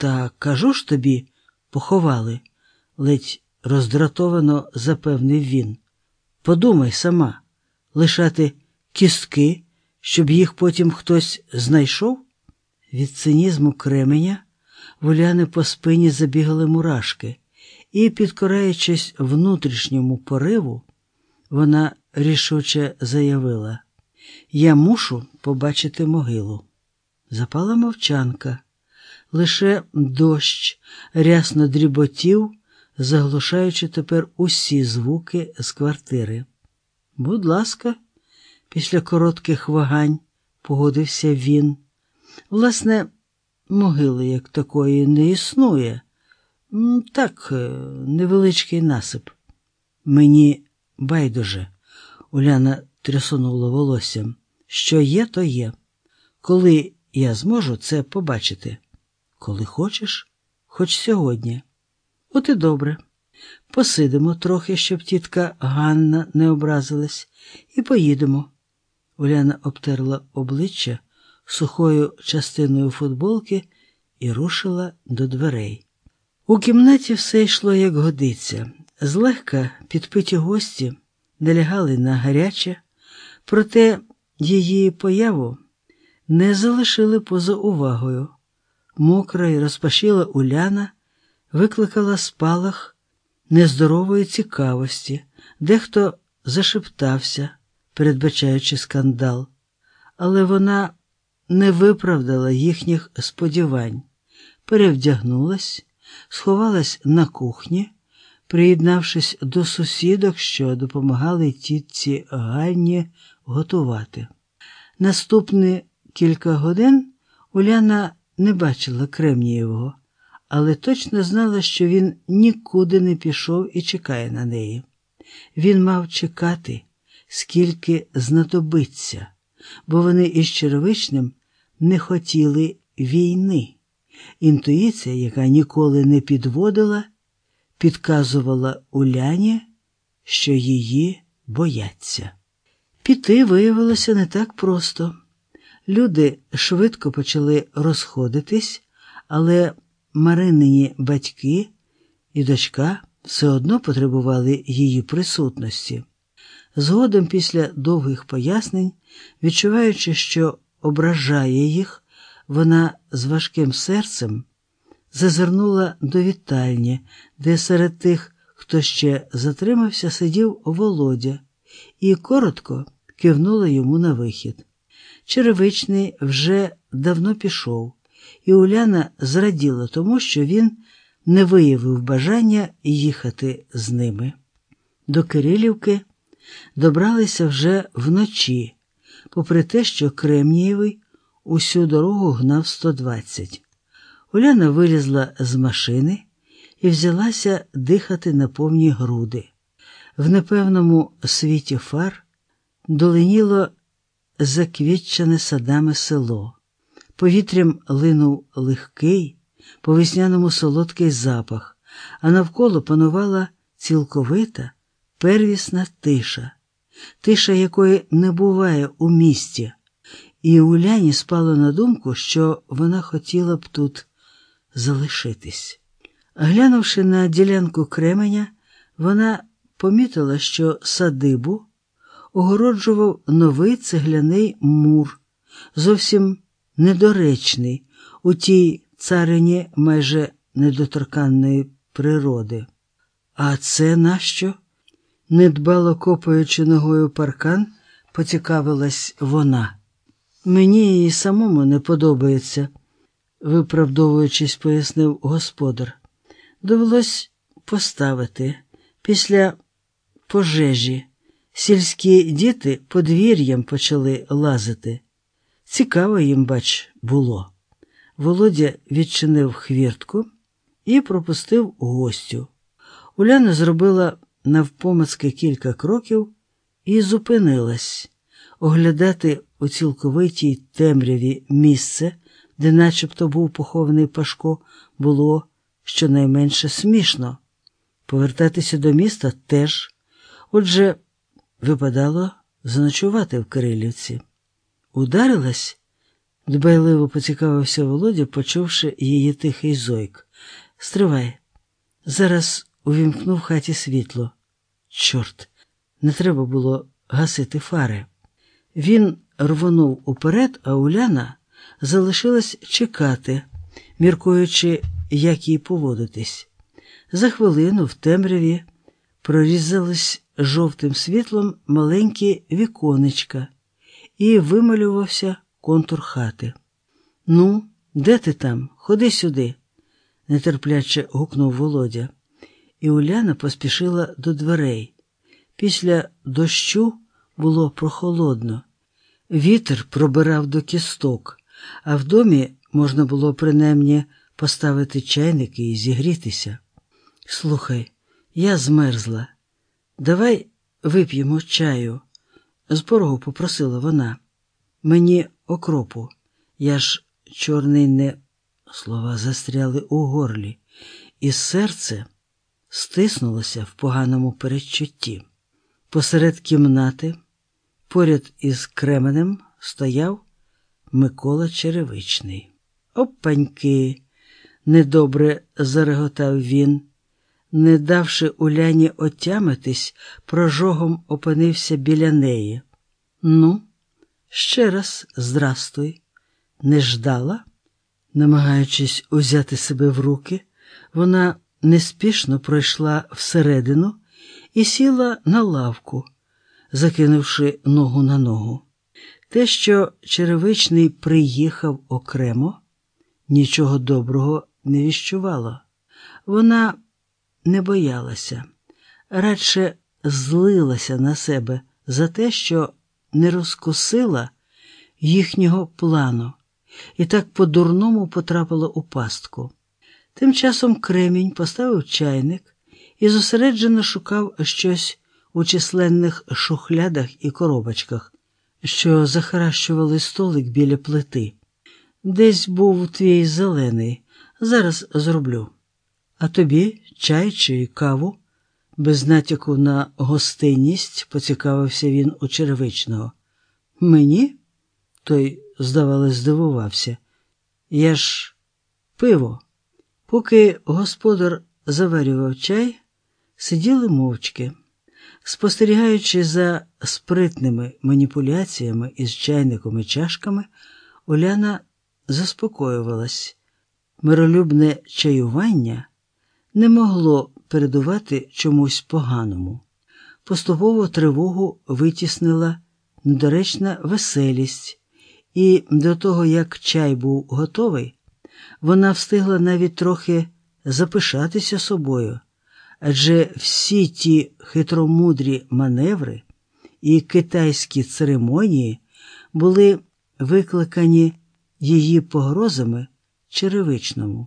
Та кажу ж тобі, поховали, ледь роздратовано запевнив він. Подумай сама, лишати кістки, щоб їх потім хтось знайшов? Від цинізму кременя в Уляни по спині забігали мурашки, і, підкораючись внутрішньому пориву, вона рішуче заявила: Я мушу побачити могилу. Запала мовчанка, лише дощ рясно дріботів, заглушаючи тепер усі звуки з квартири. Будь ласка, після коротких вагань погодився він. Власне, могили як такої не існує. Так, е, невеличкий насип. Мені байдуже, Уляна трясонула волоссям. Що є, то є. Коли я зможу це побачити? Коли хочеш, хоч сьогодні. От і добре. Посидимо трохи, щоб тітка Ганна не образилась, і поїдемо. Уляна обтерла обличчя сухою частиною футболки і рушила до дверей. У кімнаті все йшло, як годиться. Злегка підпиті гості не лягали на гаряче, проте її появу не залишили поза увагою. Мокра і розпашіла Уляна викликала спалах нездорової цікавості, дехто зашептався, передбачаючи скандал, але вона не виправдала їхніх сподівань, перевдягнулась, сховалась на кухні, приєднавшись до сусідок, що допомагали тітці Ганні готувати. Наступні кілька годин Уляна не бачила Кремнієвого, але точно знала, що він нікуди не пішов і чекає на неї. Він мав чекати, скільки знадобиться, бо вони із Черевичним не хотіли війни. Інтуїція, яка ніколи не підводила, підказувала Уляні, що її бояться. Піти виявилося не так просто. Люди швидко почали розходитись, але Маринині батьки і дочка все одно потребували її присутності. Згодом, після довгих пояснень, відчуваючи, що ображає їх, вона з важким серцем зазирнула до вітальні, де серед тих, хто ще затримався, сидів Володя, і коротко кивнула йому на вихід. Черевичний вже давно пішов, і Уляна зраділа тому, що він не виявив бажання їхати з ними. До Кирилівки добралися вже вночі, попри те, що Кремнієвий усю дорогу гнав 120. Уляна вилізла з машини і взялася дихати на повні груди. В непевному світі фар доленіло заквітчене садами село. Повітрям линув легкий, по весняному солодкий запах, а навколо панувала цілковита первісна тиша, тиша якої не буває у місті, і Уляні спало на думку, що вона хотіла б тут залишитись. Глянувши на ділянку кременя, вона помітила, що садибу огороджував новий цегляний мур, зовсім недоречний у тій царині майже недоторканної природи. А це нащо? недбало копаючи ногою паркан, поцікавилась вона. Мені її самому не подобається, виправдовуючись, пояснив господар. Довелось поставити після пожежі. Сільські діти подвір'ям почали лазити. Цікаво їм, бач, було. Володя відчинив хвіртку і пропустив гостю. Уляна зробила навпомацки кілька кроків і зупинилась оглядати у цілковитій темряві місце, де начебто був похований Пашко, було щонайменше смішно. Повертатися до міста теж. Отже, випадало заночувати в Кирилівці. Ударилась Дбайливо поцікавився Володя, почувши її тихий зойк. Стривай. Зараз увімкнув в хаті світло. Чорт, не треба було гасити фари. Він рвонув уперед, а Уляна залишилась чекати, міркуючи, як їй поводитись. За хвилину в темряві прорізались жовтим світлом маленькі віконечка і вималювався контур хати. Ну, де ти там? Ходи сюди, нетерпляче гукнув Володя, і Уляна поспішила до дверей. Після дощу було прохолодно. Вітер пробирав до кісток, а в домі можна було принаймні поставити чайники і зігрітися. Слухай, я змерзла. Давай вип'ємо чаю. З порогу попросила вона. Мені окропу. Я ж чорний не. Слова застряли у горлі, і серце стиснулося в поганому передчутті. Посеред кімнати, поряд із Кременем, стояв Микола Черевичний. Опаньки, недобре зареготав він. Не давши Уляні отямитись, прожогом опинився біля неї. Ну, ще раз здрастуй, не ждала? Намагаючись узяти себе в руки, вона неспішно пройшла всередину і сіла на лавку, закинувши ногу на ногу. Те, що черевичний приїхав окремо, нічого доброго не віщувало. Вона не боялася, радше злилася на себе за те, що не розкусила їхнього плану і так по-дурному потрапила у пастку. Тим часом Кремінь поставив чайник і зосереджено шукав щось у численних шухлядах і коробочках, що захаращували столик біля плити. Десь був твій зелений, зараз зроблю. А тобі чай чи каву? Без натяку на гостинність поцікавився він у черевичного. Мені? Той, здавалось, здивувався. Я ж пиво. Поки господар заварював чай, сиділи мовчки, спостерігаючи за спритними маніпуляціями із чайником і чашками, Оляна заспокоювалась. Миролюбне чаювання не могло передувати чомусь поганому. Поступово тривогу витіснила недоречна веселість, і до того, як чай був готовий, вона встигла навіть трохи запишатися собою, адже всі ті хитромудрі маневри і китайські церемонії були викликані її погрозами черевичному.